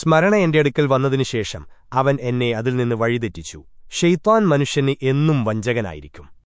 സ്മരണ എന്റെ അടുക്കൽ വന്നതിനുശേഷം അവൻ എന്നെ അതിൽ നിന്ന് വഴിതെറ്റിച്ചു. ഷെയ്ത്താൻ മനുഷ്യന് എന്നും വഞ്ചകനായിരിക്കും.